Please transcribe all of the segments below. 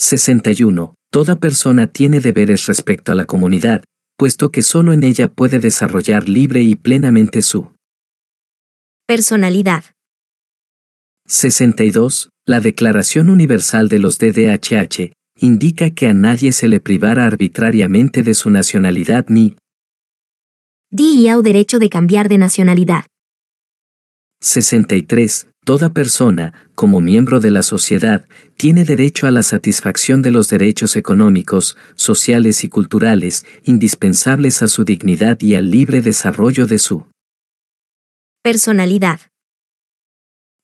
61. Toda persona tiene deberes respecto a la comunidad, puesto que solo en ella puede desarrollar libre y plenamente su Personalidad. 62. La Declaración Universal de los DDHH indica que a nadie se le privará arbitrariamente de su nacionalidad ni DIA o derecho de cambiar de nacionalidad. 63. Toda persona, como miembro de la sociedad, tiene derecho a la satisfacción de los derechos económicos, sociales y culturales, indispensables a su dignidad y al libre desarrollo de su Personalidad.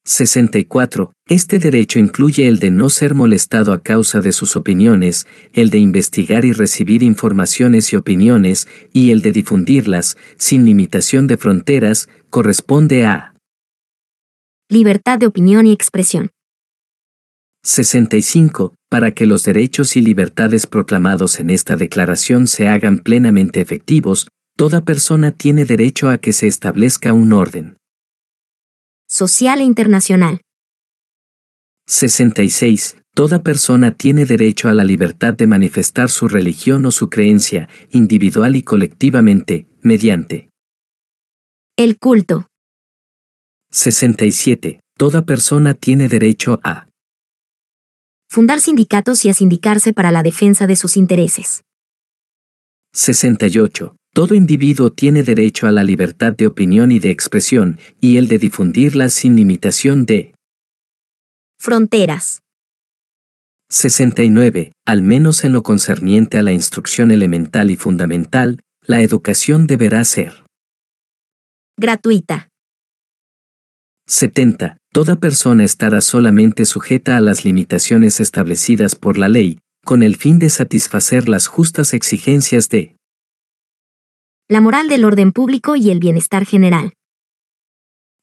64. Este derecho incluye el de no ser molestado a causa de sus opiniones, el de investigar y recibir informaciones y opiniones, y el de difundirlas, sin limitación de fronteras, corresponde a Libertad de opinión y expresión. 65. Para que los derechos y libertades proclamados en esta declaración se hagan plenamente efectivos, toda persona tiene derecho a que se establezca un orden. Social e internacional. 66. Toda persona tiene derecho a la libertad de manifestar su religión o su creencia, individual y colectivamente, mediante. El culto. 67. Toda persona tiene derecho a Fundar sindicatos y a sindicarse para la defensa de sus intereses. 68. Todo individuo tiene derecho a la libertad de opinión y de expresión, y el de difundirla sin limitación de Fronteras. 69. Al menos en lo concerniente a la instrucción elemental y fundamental, la educación deberá ser Gratuita. 70. Toda persona estará solamente sujeta a las limitaciones establecidas por la ley, con el fin de satisfacer las justas exigencias de La moral del orden público y el bienestar general.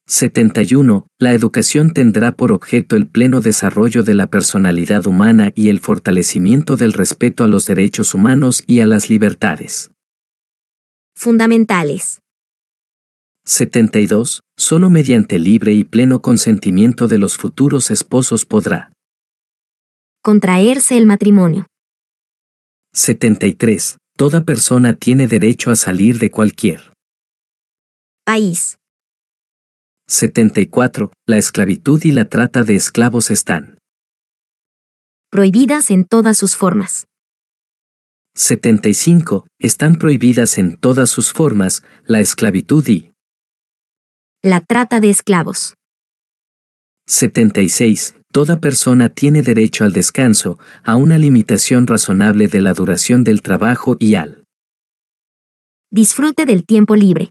71. La educación tendrá por objeto el pleno desarrollo de la personalidad humana y el fortalecimiento del respeto a los derechos humanos y a las libertades. Fundamentales. 72. Solo mediante libre y pleno consentimiento de los futuros esposos podrá. Contraerse el matrimonio. 73. Toda persona tiene derecho a salir de cualquier. País. 74. La esclavitud y la trata de esclavos están. Prohibidas en todas sus formas. 75. Están prohibidas en todas sus formas la esclavitud y La trata de esclavos. 76. Toda persona tiene derecho al descanso, a una limitación razonable de la duración del trabajo y al Disfrute del tiempo libre.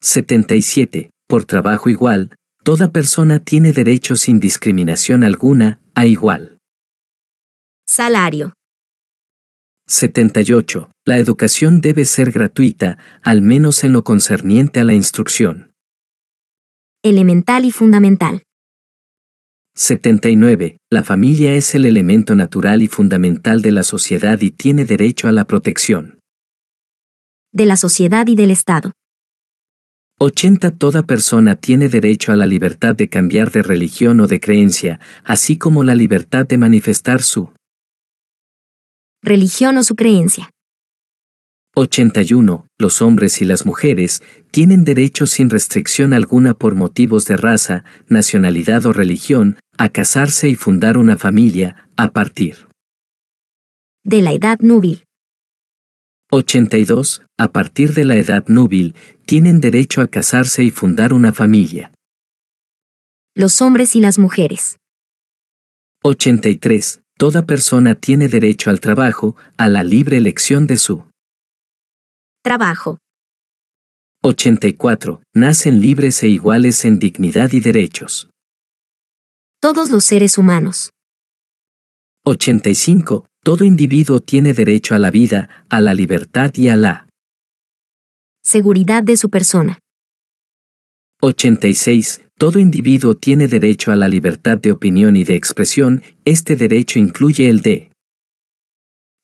77. Por trabajo igual, toda persona tiene derecho sin discriminación alguna, a igual. Salario. 78. La educación debe ser gratuita, al menos en lo concerniente a la instrucción. Elemental y fundamental. 79. La familia es el elemento natural y fundamental de la sociedad y tiene derecho a la protección. De la sociedad y del Estado. 80. Toda persona tiene derecho a la libertad de cambiar de religión o de creencia, así como la libertad de manifestar su Religión o su creencia. 81. Los hombres y las mujeres tienen derecho sin restricción alguna por motivos de raza, nacionalidad o religión, a casarse y fundar una familia, a partir. De la edad núbil. 82. A partir de la edad núbil, tienen derecho a casarse y fundar una familia. Los hombres y las mujeres. 83. Toda persona tiene derecho al trabajo, a la libre elección de su. Trabajo. 84. Nacen libres e iguales en dignidad y derechos. Todos los seres humanos. 85. Todo individuo tiene derecho a la vida, a la libertad y a la. Seguridad de su persona. 86. Todo individuo tiene derecho a la libertad de opinión y de expresión, este derecho incluye el de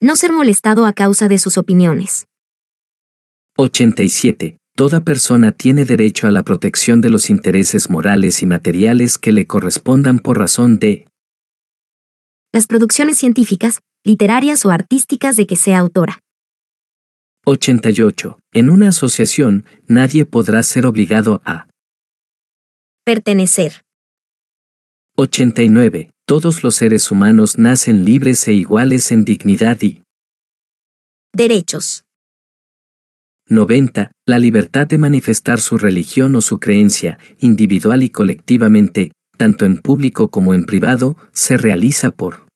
No ser molestado a causa de sus opiniones. 87. Toda persona tiene derecho a la protección de los intereses morales y materiales que le correspondan por razón de Las producciones científicas, literarias o artísticas de que sea autora. 88. En una asociación, nadie podrá ser obligado a Pertenecer. 89. Todos los seres humanos nacen libres e iguales en dignidad y Derechos. 90. La libertad de manifestar su religión o su creencia, individual y colectivamente, tanto en público como en privado, se realiza por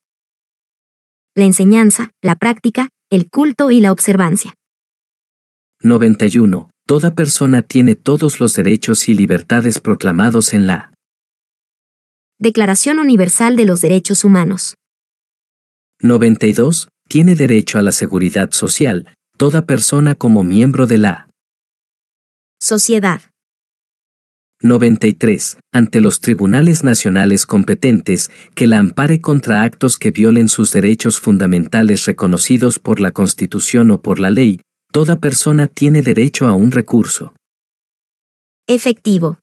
La enseñanza, la práctica, el culto y la observancia. 91. Toda persona tiene todos los derechos y libertades proclamados en la Declaración Universal de los Derechos Humanos. 92. Tiene derecho a la seguridad social, toda persona como miembro de la Sociedad. 93. Ante los tribunales nacionales competentes, que la ampare contra actos que violen sus derechos fundamentales reconocidos por la Constitución o por la ley, toda persona tiene derecho a un recurso. Efectivo.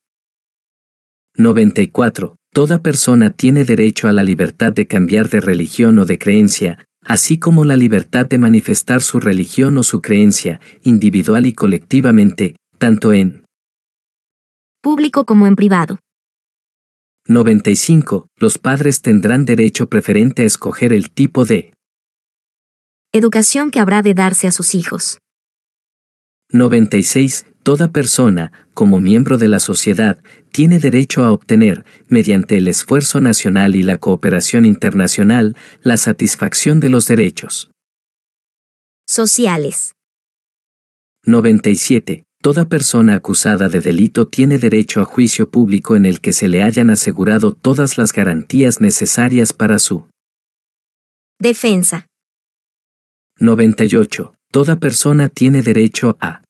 94. Toda persona tiene derecho a la libertad de cambiar de religión o de creencia, así como la libertad de manifestar su religión o su creencia, individual y colectivamente, tanto en Público como en privado. 95. Los padres tendrán derecho preferente a escoger el tipo de Educación que habrá de darse a sus hijos. 96. Toda persona, como miembro de la sociedad, tiene derecho a obtener, mediante el esfuerzo nacional y la cooperación internacional, la satisfacción de los derechos. Sociales. 97. Toda persona acusada de delito tiene derecho a juicio público en el que se le hayan asegurado todas las garantías necesarias para su Defensa. 98. Toda persona tiene derecho a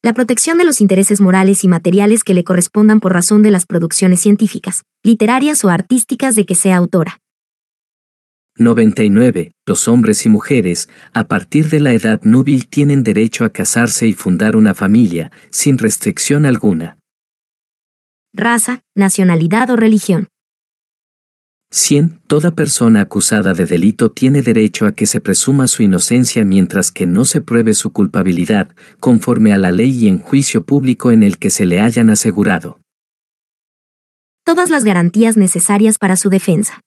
La protección de los intereses morales y materiales que le correspondan por razón de las producciones científicas, literarias o artísticas de que sea autora. 99. Los hombres y mujeres, a partir de la edad núbil, tienen derecho a casarse y fundar una familia, sin restricción alguna. Raza, nacionalidad o religión. 100. Toda persona acusada de delito tiene derecho a que se presuma su inocencia mientras que no se pruebe su culpabilidad, conforme a la ley y en juicio público en el que se le hayan asegurado. Todas las garantías necesarias para su defensa.